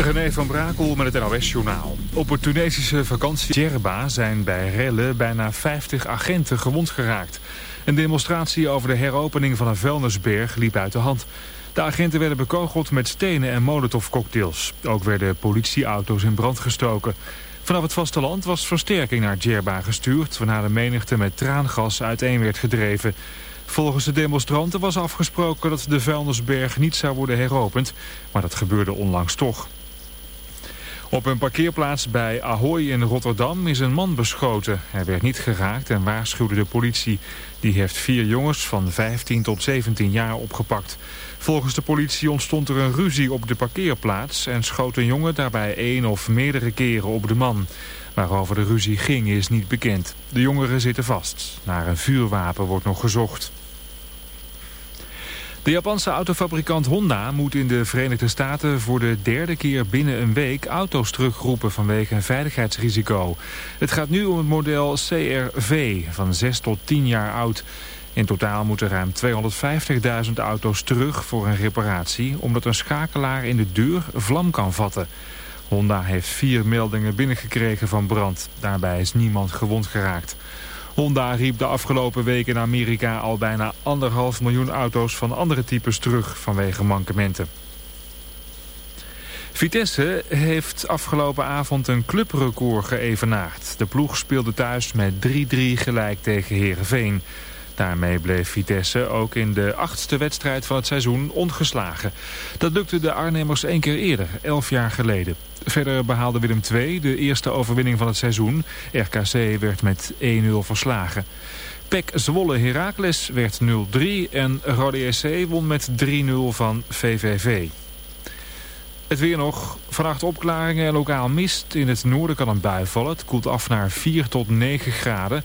René van Brakel met het NOS-journaal. Op het Tunesische vakantie Djerba zijn bij rellen bijna 50 agenten gewond geraakt. Een demonstratie over de heropening van een vuilnisberg liep uit de hand. De agenten werden bekogeld met stenen en molotovcocktails. Ook werden politieauto's in brand gestoken. Vanaf het vasteland was versterking naar Djerba gestuurd... waarna de menigte met traangas uiteen werd gedreven. Volgens de demonstranten was afgesproken dat de vuilnisberg niet zou worden heropend... maar dat gebeurde onlangs toch. Op een parkeerplaats bij Ahoy in Rotterdam is een man beschoten. Hij werd niet geraakt en waarschuwde de politie. Die heeft vier jongens van 15 tot 17 jaar opgepakt. Volgens de politie ontstond er een ruzie op de parkeerplaats... en schoot een jongen daarbij één of meerdere keren op de man. Waarover de ruzie ging is niet bekend. De jongeren zitten vast. Naar een vuurwapen wordt nog gezocht. De Japanse autofabrikant Honda moet in de Verenigde Staten voor de derde keer binnen een week auto's terugroepen vanwege een veiligheidsrisico. Het gaat nu om het model CRV van 6 tot 10 jaar oud. In totaal moeten ruim 250.000 auto's terug voor een reparatie omdat een schakelaar in de deur vlam kan vatten. Honda heeft vier meldingen binnengekregen van brand. Daarbij is niemand gewond geraakt. Honda riep de afgelopen weken in Amerika al bijna anderhalf miljoen auto's van andere types terug vanwege mankementen. Vitesse heeft afgelopen avond een clubrecord geëvenaard. De ploeg speelde thuis met 3-3 gelijk tegen Heerenveen. Daarmee bleef Vitesse ook in de achtste wedstrijd van het seizoen ongeslagen. Dat lukte de Arnhemmers één keer eerder, elf jaar geleden. Verder behaalde Willem II de eerste overwinning van het seizoen. RKC werd met 1-0 verslagen. PEC Zwolle Heracles werd 0-3 en Rode SC won met 3-0 van VVV. Het weer nog. Vannacht opklaringen en lokaal mist. In het noorden kan een bui vallen. Het koelt af naar 4 tot 9 graden.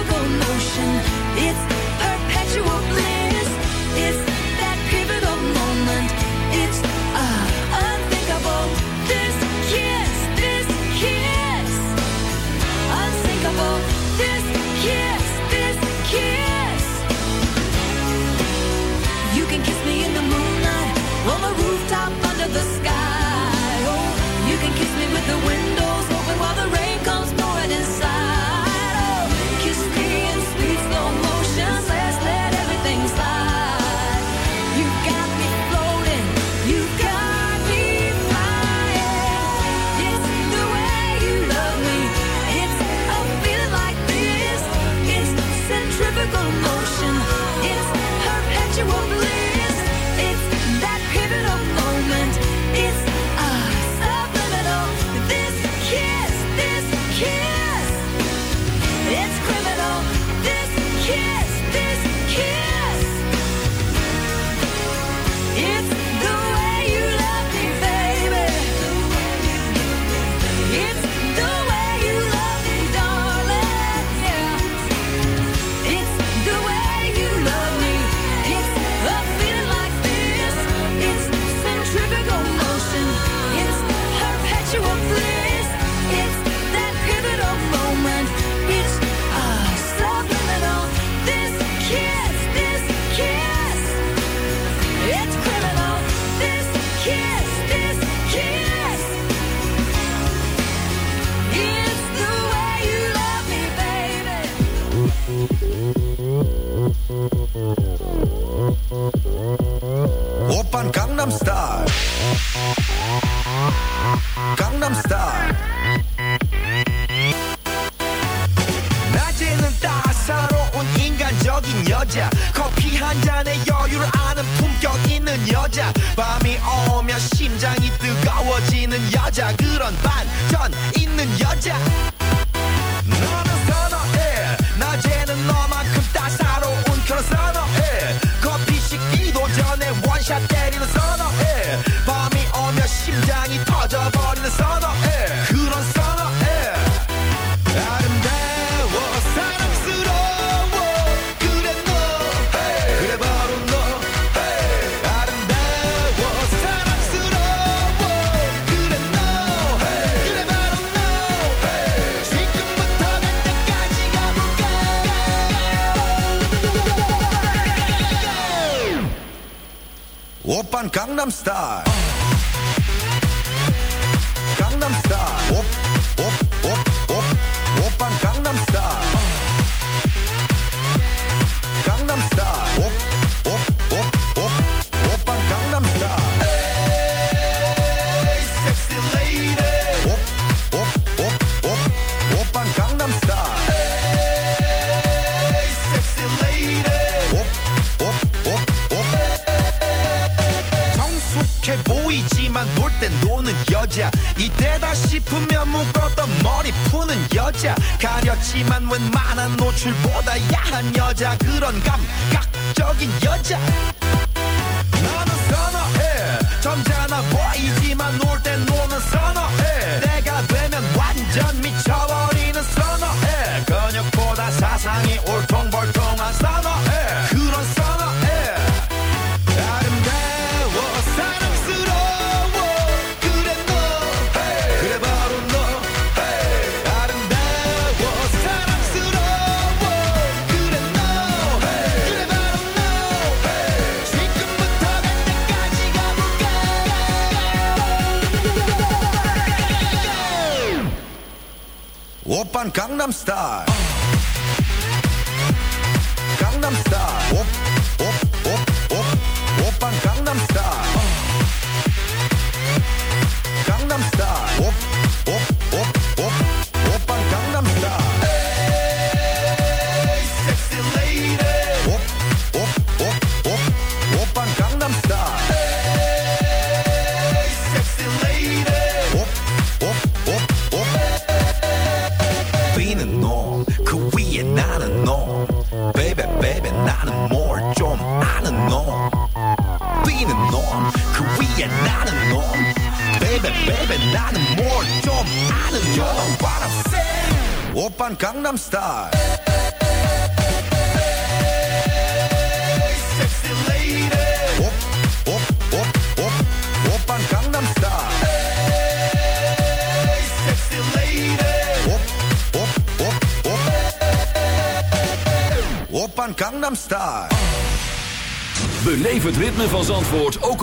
I'm starved. 그런 감각적인 여자.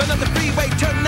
Another on the freeway, turn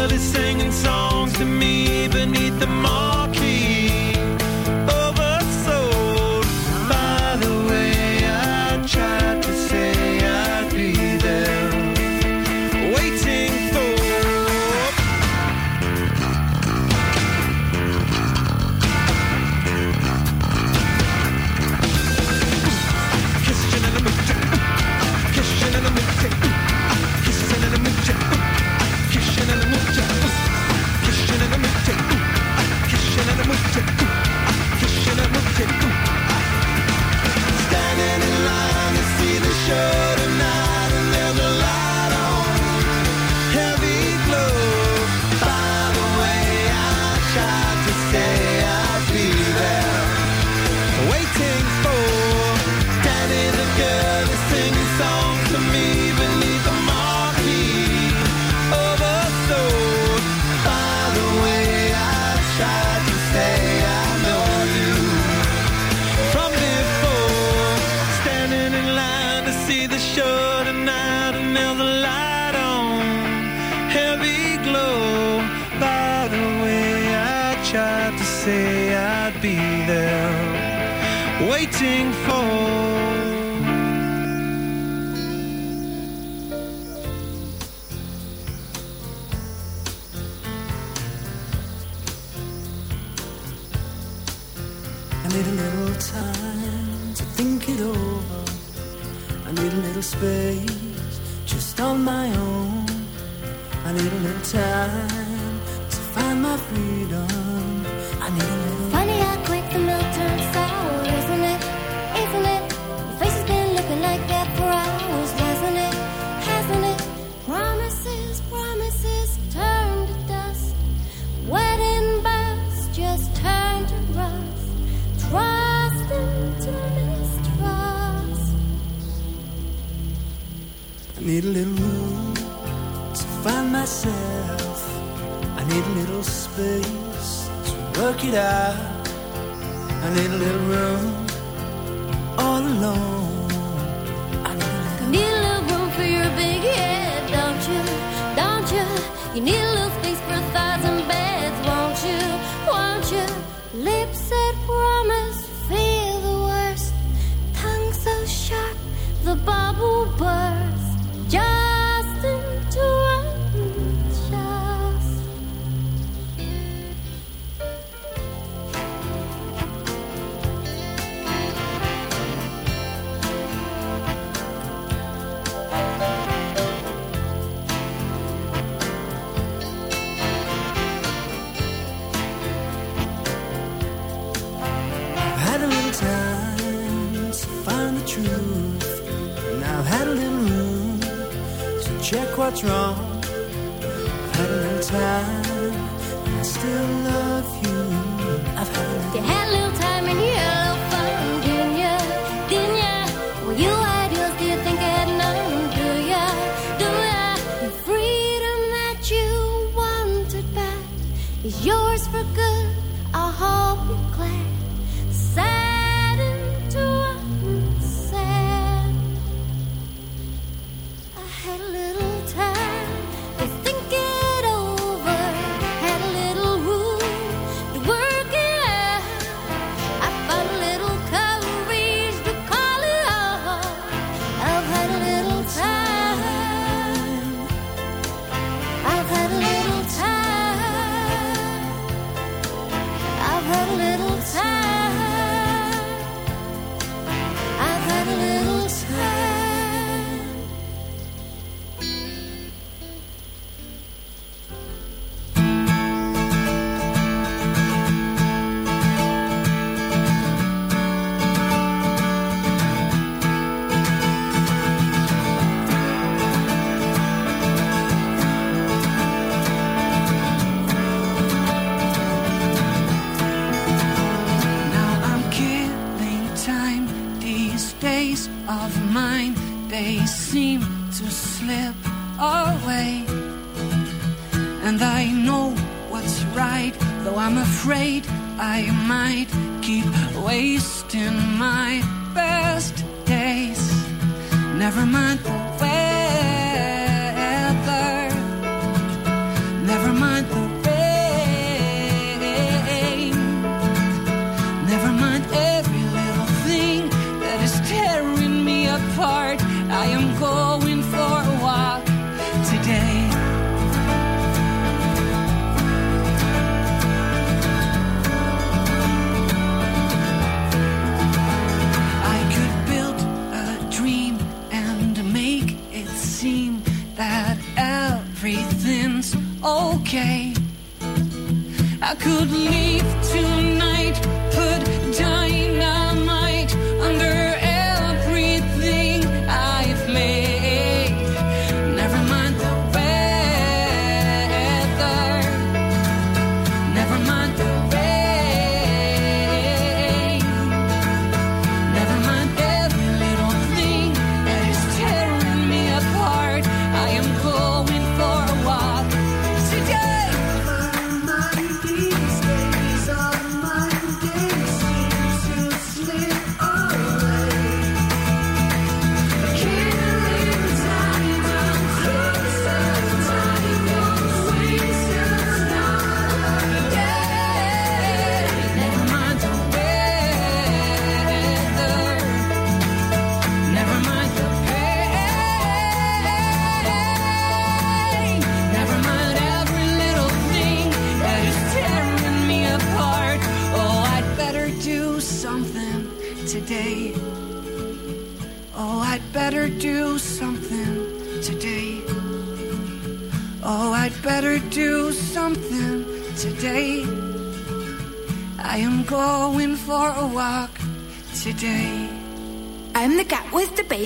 What's wrong.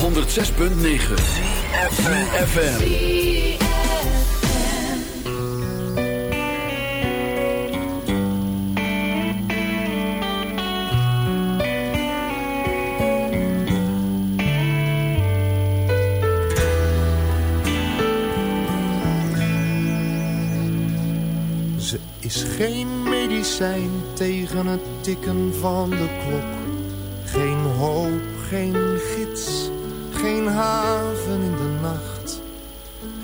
Op 106.9. FM. Ze is geen medicijn tegen het tikken van de klok.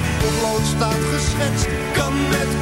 Met potlood staat geschetst, kan met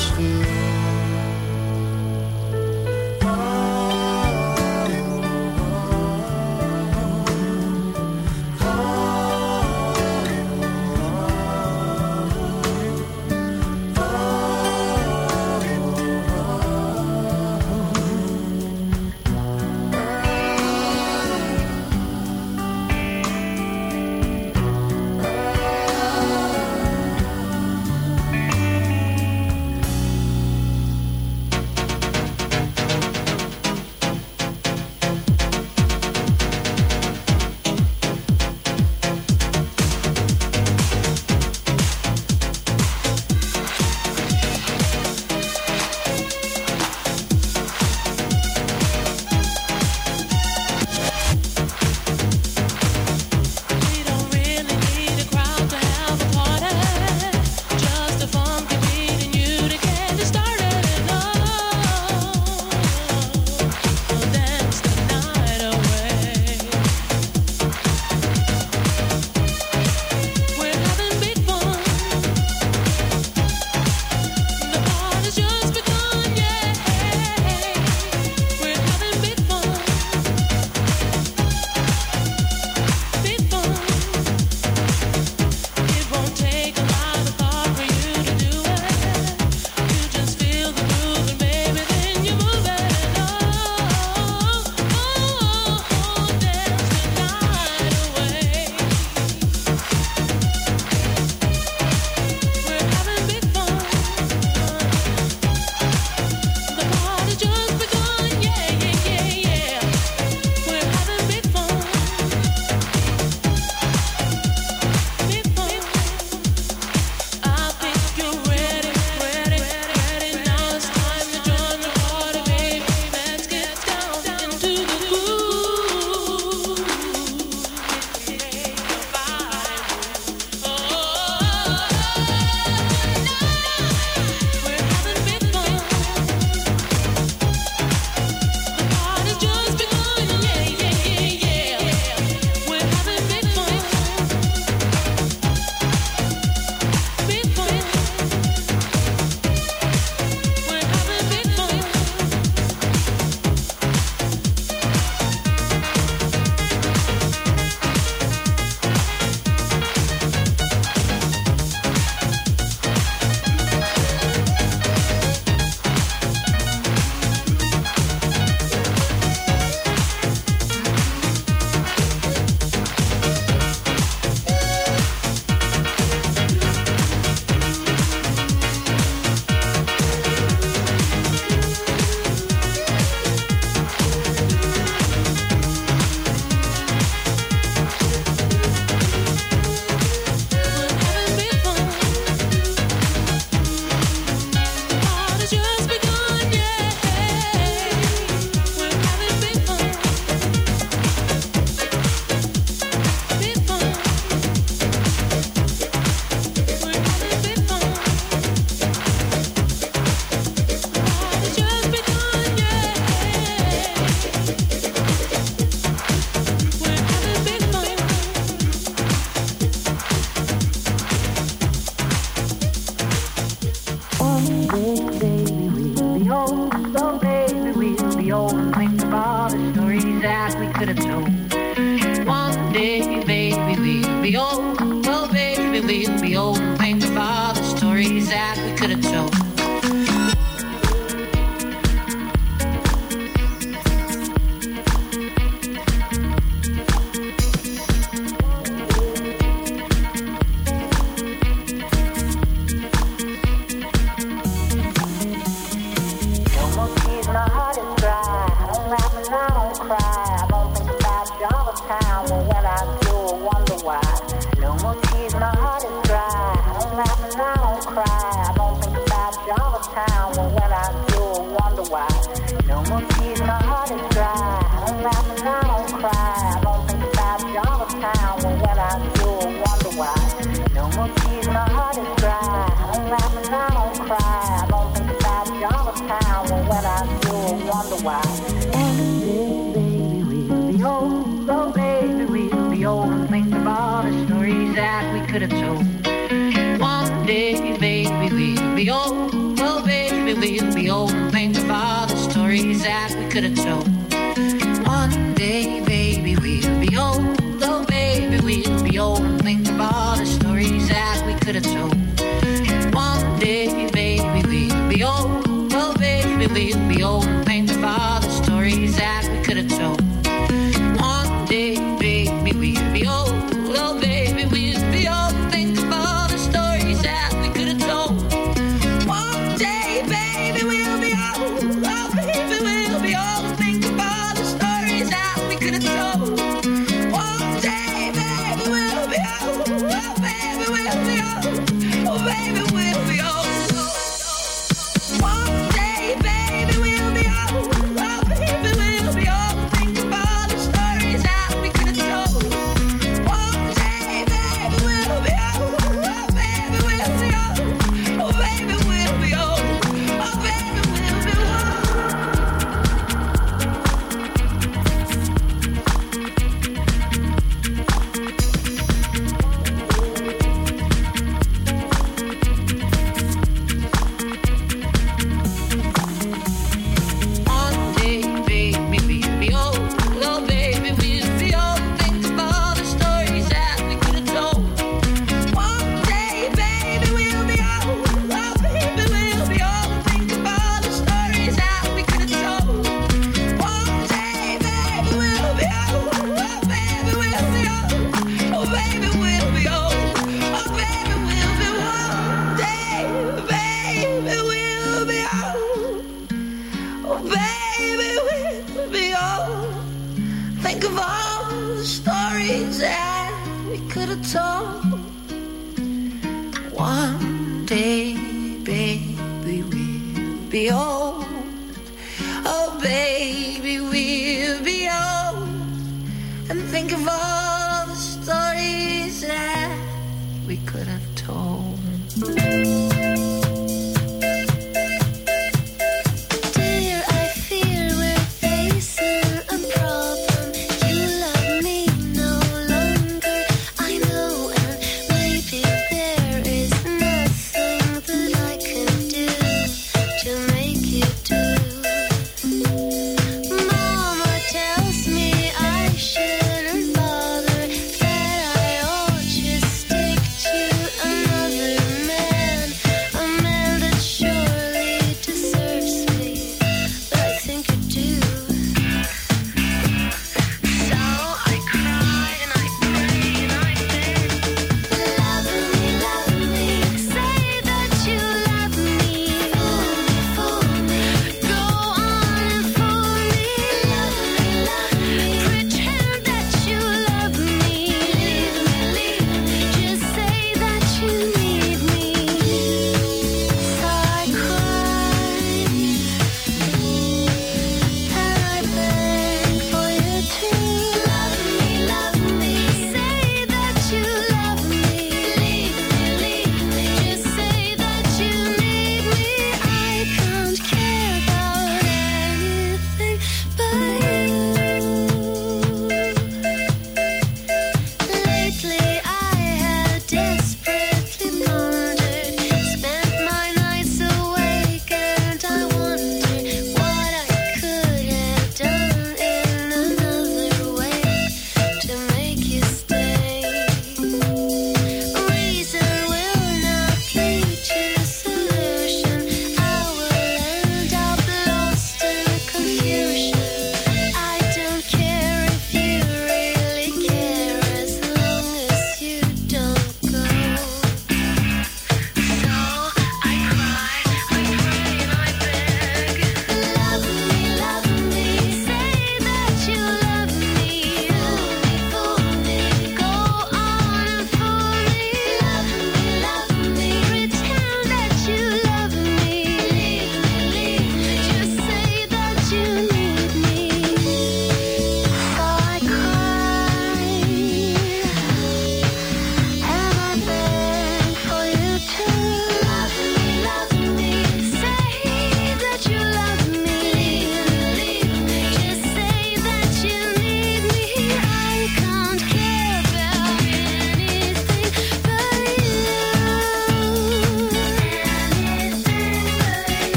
maakt